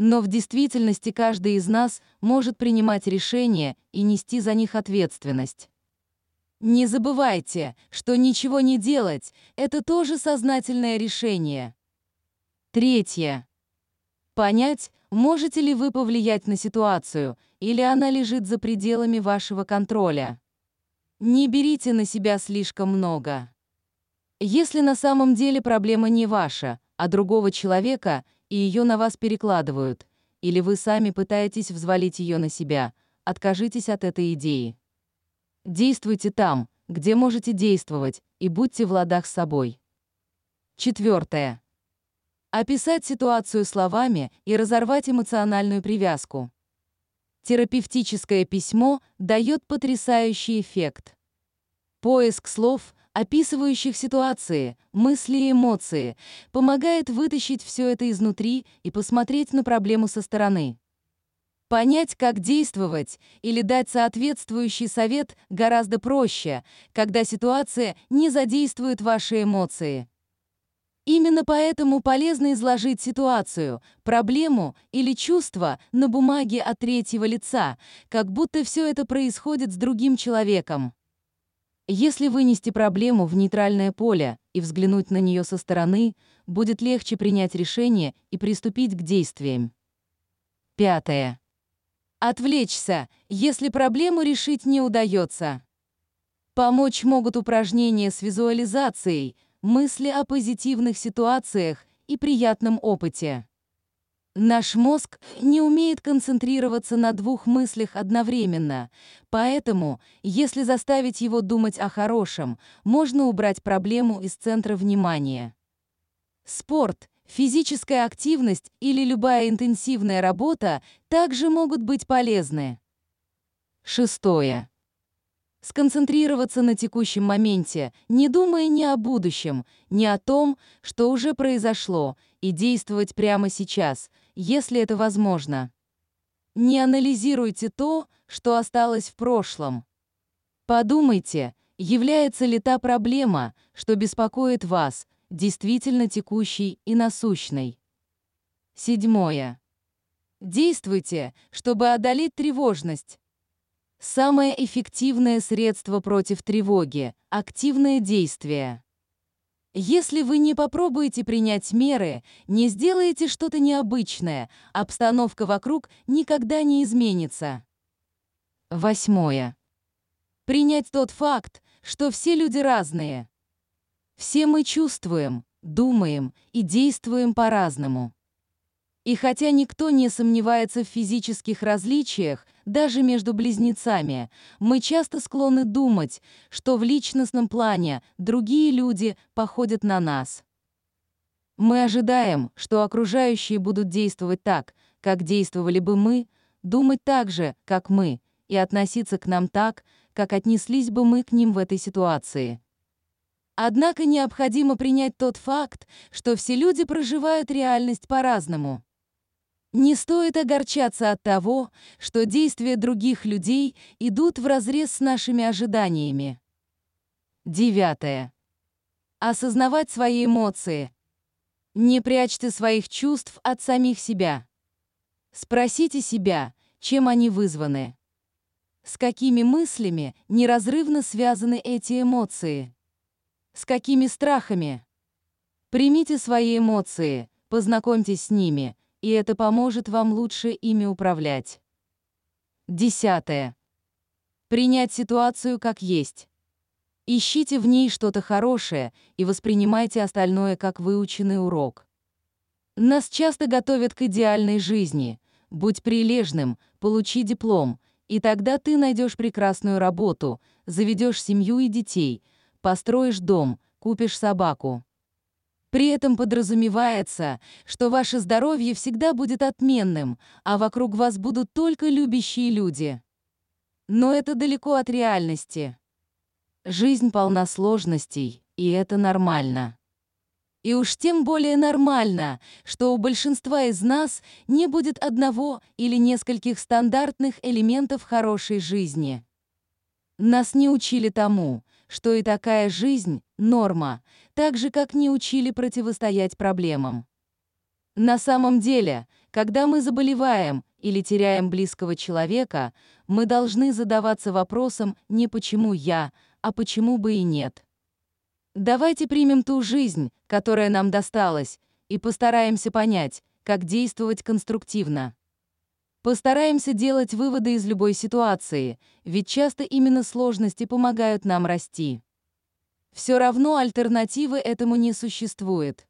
Но в действительности каждый из нас может принимать решения и нести за них ответственность. Не забывайте, что ничего не делать — это тоже сознательное решение. Третье. Понять, можете ли вы повлиять на ситуацию, или она лежит за пределами вашего контроля. Не берите на себя слишком много. Если на самом деле проблема не ваша, а другого человека, и ее на вас перекладывают. или вы сами пытаетесь взвалить ее на себя, откажитесь от этой идеи. Действуйте там, где можете действовать, и будьте в ладах с собой. Четвертое. Описать ситуацию словами и разорвать эмоциональную привязку. Терапевтическое письмо дает потрясающий эффект. Поиск слов, описывающих ситуации, мысли и эмоции, помогает вытащить все это изнутри и посмотреть на проблему со стороны. Понять, как действовать или дать соответствующий совет гораздо проще, когда ситуация не задействует ваши эмоции. Именно поэтому полезно изложить ситуацию, проблему или чувство на бумаге от третьего лица, как будто все это происходит с другим человеком. Если вынести проблему в нейтральное поле и взглянуть на нее со стороны, будет легче принять решение и приступить к действиям. Пятое. Отвлечься, если проблему решить не удается. Помочь могут упражнения с визуализацией, мысли о позитивных ситуациях и приятном опыте. Наш мозг не умеет концентрироваться на двух мыслях одновременно, поэтому, если заставить его думать о хорошем, можно убрать проблему из центра внимания. Спорт, физическая активность или любая интенсивная работа также могут быть полезны. Шестое. Сконцентрироваться на текущем моменте, не думая ни о будущем, ни о том, что уже произошло, и действовать прямо сейчас, если это возможно. Не анализируйте то, что осталось в прошлом. Подумайте, является ли та проблема, что беспокоит вас, действительно текущей и насущной. Седьмое. Действуйте, чтобы одолеть тревожность. Самое эффективное средство против тревоги – активное действие. Если вы не попробуете принять меры, не сделаете что-то необычное, обстановка вокруг никогда не изменится. Восьмое. Принять тот факт, что все люди разные. Все мы чувствуем, думаем и действуем по-разному. И хотя никто не сомневается в физических различиях, даже между близнецами, мы часто склонны думать, что в личностном плане другие люди походят на нас. Мы ожидаем, что окружающие будут действовать так, как действовали бы мы, думать так же, как мы, и относиться к нам так, как отнеслись бы мы к ним в этой ситуации. Однако необходимо принять тот факт, что все люди проживают реальность по-разному. Не стоит огорчаться от того, что действия других людей идут вразрез с нашими ожиданиями. Девятое. Осознавать свои эмоции. Не прячьте своих чувств от самих себя. Спросите себя, чем они вызваны. С какими мыслями неразрывно связаны эти эмоции? С какими страхами? Примите свои эмоции, познакомьтесь с ними, и это поможет вам лучше ими управлять. Десятое. Принять ситуацию как есть. Ищите в ней что-то хорошее и воспринимайте остальное как выученный урок. Нас часто готовят к идеальной жизни. Будь прилежным, получи диплом, и тогда ты найдешь прекрасную работу, заведешь семью и детей, построишь дом, купишь собаку. При этом подразумевается, что ваше здоровье всегда будет отменным, а вокруг вас будут только любящие люди. Но это далеко от реальности. Жизнь полна сложностей, и это нормально. И уж тем более нормально, что у большинства из нас не будет одного или нескольких стандартных элементов хорошей жизни. Нас не учили тому, что и такая жизнь — норма, так же, как не учили противостоять проблемам. На самом деле, когда мы заболеваем или теряем близкого человека, мы должны задаваться вопросом не «почему я», а «почему бы и нет». Давайте примем ту жизнь, которая нам досталась, и постараемся понять, как действовать конструктивно. Постараемся делать выводы из любой ситуации, ведь часто именно сложности помогают нам расти. Все равно альтернативы этому не существует.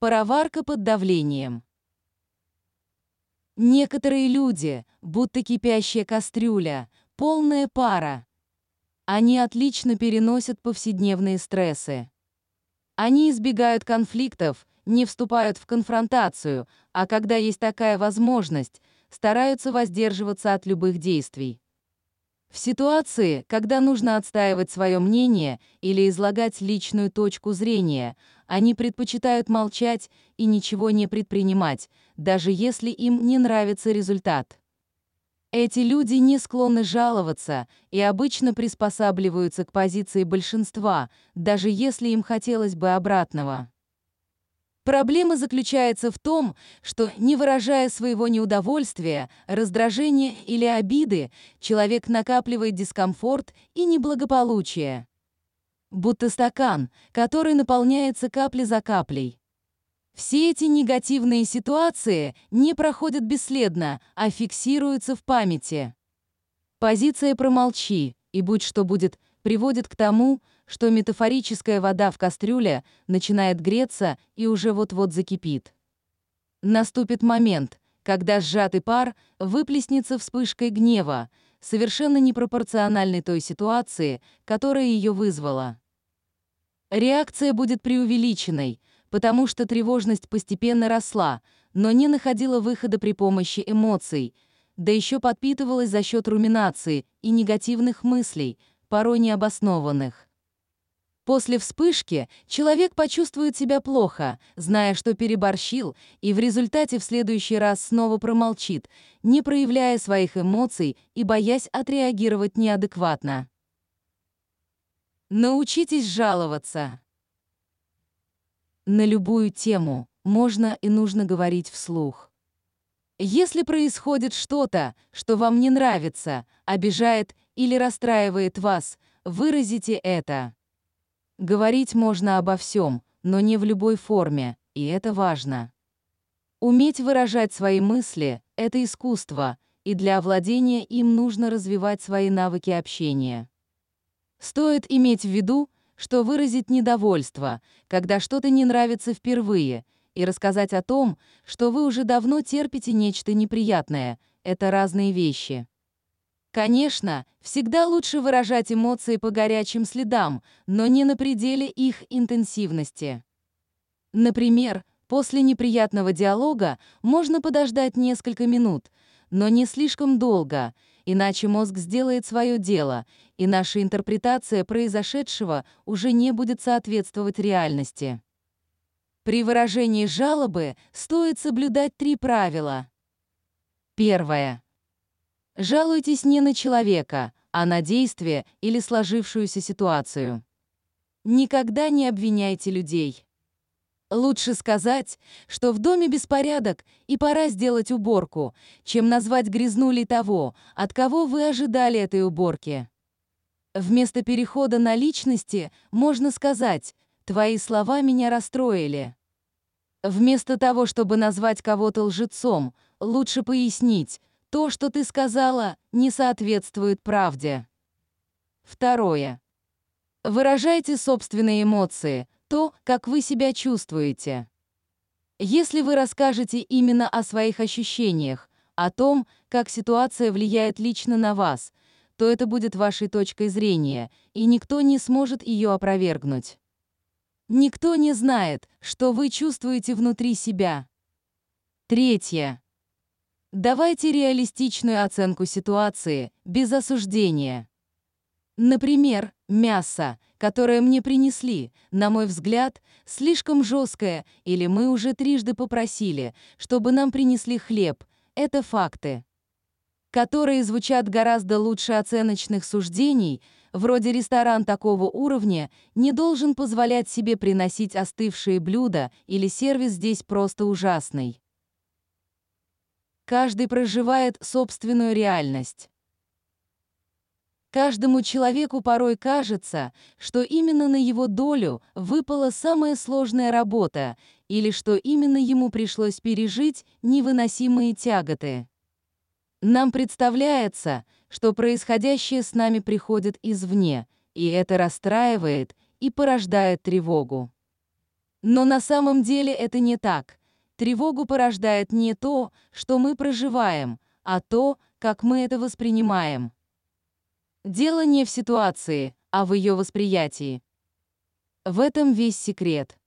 Пароварка под давлением. Некоторые люди, будто кипящая кастрюля, полная пара. Они отлично переносят повседневные стрессы. Они избегают конфликтов, не вступают в конфронтацию, а когда есть такая возможность, стараются воздерживаться от любых действий. В ситуации, когда нужно отстаивать свое мнение или излагать личную точку зрения, они предпочитают молчать и ничего не предпринимать, даже если им не нравится результат. Эти люди не склонны жаловаться и обычно приспосабливаются к позиции большинства, даже если им хотелось бы обратного. Проблема заключается в том, что, не выражая своего неудовольствия, раздражения или обиды, человек накапливает дискомфорт и неблагополучие. Будто стакан, который наполняется капля за каплей. Все эти негативные ситуации не проходят бесследно, а фиксируются в памяти. Позиция «промолчи» и «будь что будет» приводит к тому, что метафорическая вода в кастрюле начинает греться и уже вот-вот закипит. Наступит момент, когда сжатый пар выплеснется вспышкой гнева, совершенно непропорциональной той ситуации, которая ее вызвала. Реакция будет преувеличенной, потому что тревожность постепенно росла, но не находила выхода при помощи эмоций, да еще подпитывалась за счет руминации и негативных мыслей, порой необоснованных. После вспышки человек почувствует себя плохо, зная, что переборщил, и в результате в следующий раз снова промолчит, не проявляя своих эмоций и боясь отреагировать неадекватно. Научитесь жаловаться. На любую тему можно и нужно говорить вслух. Если происходит что-то, что вам не нравится, обижает или расстраивает вас, выразите это. Говорить можно обо всем, но не в любой форме, и это важно. Уметь выражать свои мысли — это искусство, и для овладения им нужно развивать свои навыки общения. Стоит иметь в виду, что выразить недовольство, когда что-то не нравится впервые, и рассказать о том, что вы уже давно терпите нечто неприятное — это разные вещи. Конечно, всегда лучше выражать эмоции по горячим следам, но не на пределе их интенсивности. Например, после неприятного диалога можно подождать несколько минут, но не слишком долго, иначе мозг сделает свое дело, и наша интерпретация произошедшего уже не будет соответствовать реальности. При выражении жалобы стоит соблюдать три правила. Первое. Жалуйтесь не на человека, а на действие или сложившуюся ситуацию. Никогда не обвиняйте людей. Лучше сказать, что в доме беспорядок и пора сделать уборку, чем назвать грязнулей того, от кого вы ожидали этой уборки. Вместо перехода на личности можно сказать «твои слова меня расстроили». Вместо того, чтобы назвать кого-то лжецом, лучше пояснить – то, что ты сказала, не соответствует правде. Второе. Выражайте собственные эмоции, то, как вы себя чувствуете. Если вы расскажете именно о своих ощущениях, о том, как ситуация влияет лично на вас, то это будет вашей точкой зрения, и никто не сможет ее опровергнуть. Никто не знает, что вы чувствуете внутри себя. Третье. Давайте реалистичную оценку ситуации, без осуждения. Например, мясо, которое мне принесли, на мой взгляд, слишком жесткое, или мы уже трижды попросили, чтобы нам принесли хлеб. Это факты, которые звучат гораздо лучше оценочных суждений, вроде ресторан такого уровня не должен позволять себе приносить остывшие блюда или сервис здесь просто ужасный. Каждый проживает собственную реальность. Каждому человеку порой кажется, что именно на его долю выпала самая сложная работа или что именно ему пришлось пережить невыносимые тяготы. Нам представляется, что происходящее с нами приходит извне, и это расстраивает и порождает тревогу. Но на самом деле это не так — тревогу порождает не то, что мы проживаем, а то, как мы это воспринимаем. Дело не в ситуации, а в ее восприятии. В этом весь секрет.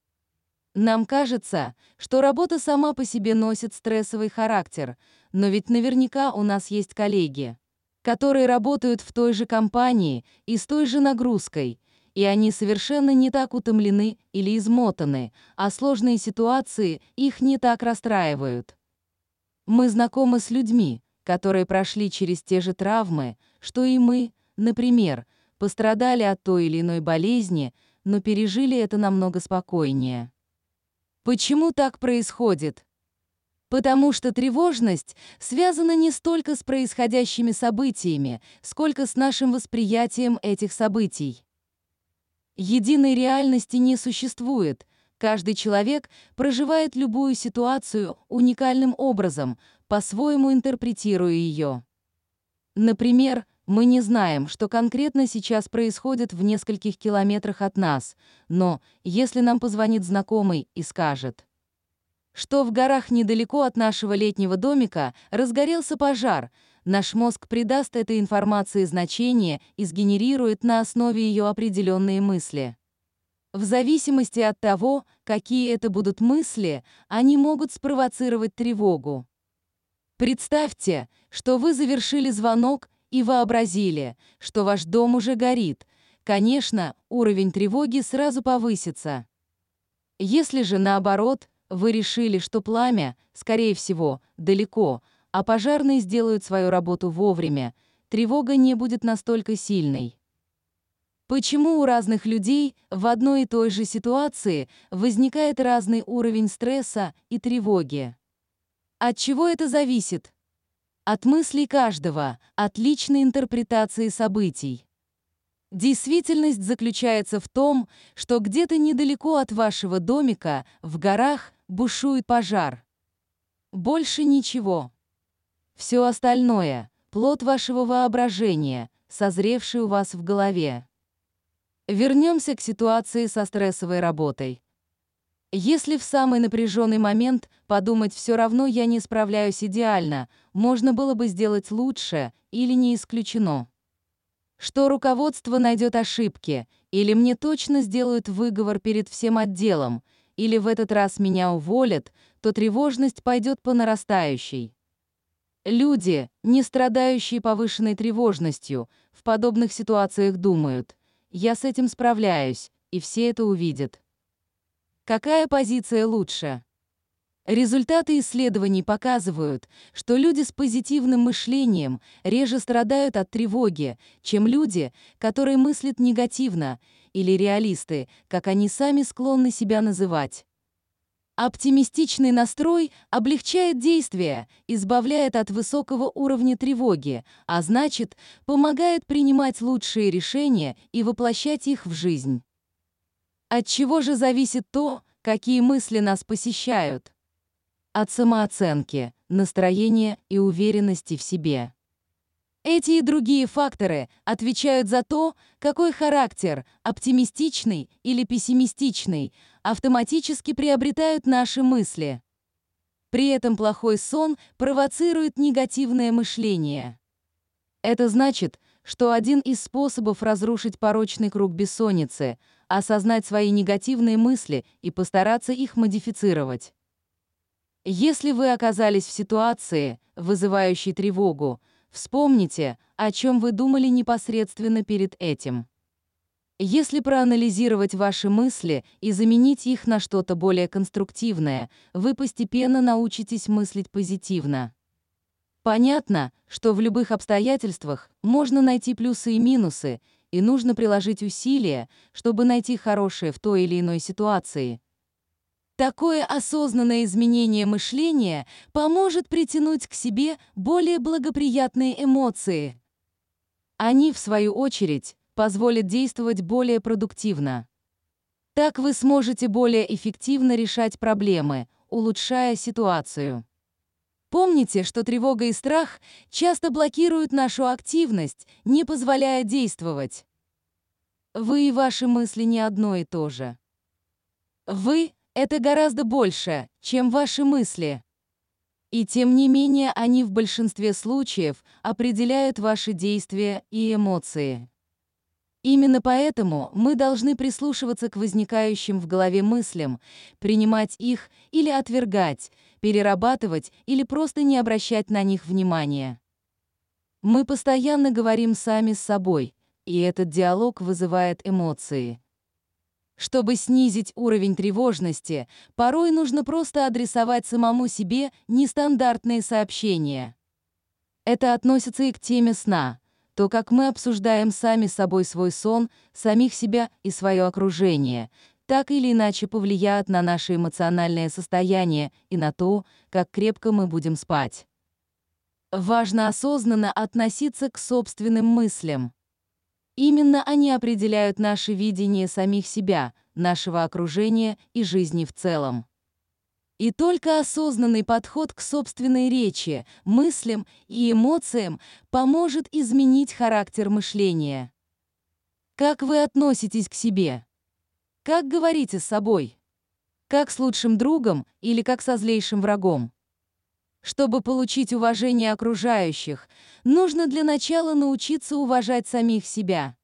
Нам кажется, что работа сама по себе носит стрессовый характер, но ведь наверняка у нас есть коллеги, которые работают в той же компании и с той же нагрузкой, и они совершенно не так утомлены или измотаны, а сложные ситуации их не так расстраивают. Мы знакомы с людьми, которые прошли через те же травмы, что и мы, например, пострадали от той или иной болезни, но пережили это намного спокойнее. Почему так происходит? Потому что тревожность связана не столько с происходящими событиями, сколько с нашим восприятием этих событий. Единой реальности не существует. Каждый человек проживает любую ситуацию уникальным образом, по-своему интерпретируя ее. Например, мы не знаем, что конкретно сейчас происходит в нескольких километрах от нас, но если нам позвонит знакомый и скажет, что в горах недалеко от нашего летнего домика разгорелся пожар, наш мозг придаст этой информации значение и сгенерирует на основе ее определенные мысли. В зависимости от того, какие это будут мысли, они могут спровоцировать тревогу. Представьте, что вы завершили звонок и вообразили, что ваш дом уже горит, конечно, уровень тревоги сразу повысится. Если же наоборот, вы решили, что пламя, скорее всего, далеко, а пожарные сделают свою работу вовремя, тревога не будет настолько сильной. Почему у разных людей в одной и той же ситуации возникает разный уровень стресса и тревоги? От чего это зависит? от мыслей каждого, от личной интерпретации событий. Действительность заключается в том, что где-то недалеко от вашего домика, в горах, бушует пожар. Больше ничего. Все остальное — плод вашего воображения, созревший у вас в голове. Вернемся к ситуации со стрессовой работой. Если в самый напряженный момент подумать «все равно я не справляюсь идеально», можно было бы сделать лучше или не исключено. Что руководство найдет ошибки, или мне точно сделают выговор перед всем отделом, или в этот раз меня уволят, то тревожность пойдет по нарастающей. Люди, не страдающие повышенной тревожностью, в подобных ситуациях думают «я с этим справляюсь», и все это увидят. Какая позиция лучше? Результаты исследований показывают, что люди с позитивным мышлением реже страдают от тревоги, чем люди, которые мыслят негативно, или реалисты, как они сами склонны себя называть. Оптимистичный настрой облегчает действия, избавляет от высокого уровня тревоги, а значит, помогает принимать лучшие решения и воплощать их в жизнь. От чего же зависит то, какие мысли нас посещают? От самооценки, настроения и уверенности в себе. Эти и другие факторы отвечают за то, какой характер, оптимистичный или пессимистичный, автоматически приобретают наши мысли. При этом плохой сон провоцирует негативное мышление. Это значит, что один из способов разрушить порочный круг бессонницы — осознать свои негативные мысли и постараться их модифицировать. Если вы оказались в ситуации, вызывающей тревогу, вспомните, о чем вы думали непосредственно перед этим. Если проанализировать ваши мысли и заменить их на что-то более конструктивное, вы постепенно научитесь мыслить позитивно. Понятно, что в любых обстоятельствах можно найти плюсы и минусы, и нужно приложить усилия, чтобы найти хорошее в той или иной ситуации. Такое осознанное изменение мышления поможет притянуть к себе более благоприятные эмоции. Они, в свою очередь, позволят действовать более продуктивно. Так вы сможете более эффективно решать проблемы, улучшая ситуацию. Помните, что тревога и страх часто блокируют нашу активность, не позволяя действовать. Вы и ваши мысли не одно и то же. Вы — Это гораздо больше, чем ваши мысли. И тем не менее они в большинстве случаев определяют ваши действия и эмоции. Именно поэтому мы должны прислушиваться к возникающим в голове мыслям, принимать их или отвергать, перерабатывать или просто не обращать на них внимания. Мы постоянно говорим сами с собой, и этот диалог вызывает эмоции. Чтобы снизить уровень тревожности, порой нужно просто адресовать самому себе нестандартные сообщения. Это относится и к теме сна, то, как мы обсуждаем сами собой свой сон, самих себя и свое окружение, так или иначе повлияет на наше эмоциональное состояние и на то, как крепко мы будем спать. Важно осознанно относиться к собственным мыслям. Именно они определяют наше видение самих себя, нашего окружения и жизни в целом. И только осознанный подход к собственной речи, мыслям и эмоциям поможет изменить характер мышления. Как вы относитесь к себе? Как говорите с собой? Как с лучшим другом или как со злейшим врагом? Чтобы получить уважение окружающих, нужно для начала научиться уважать самих себя.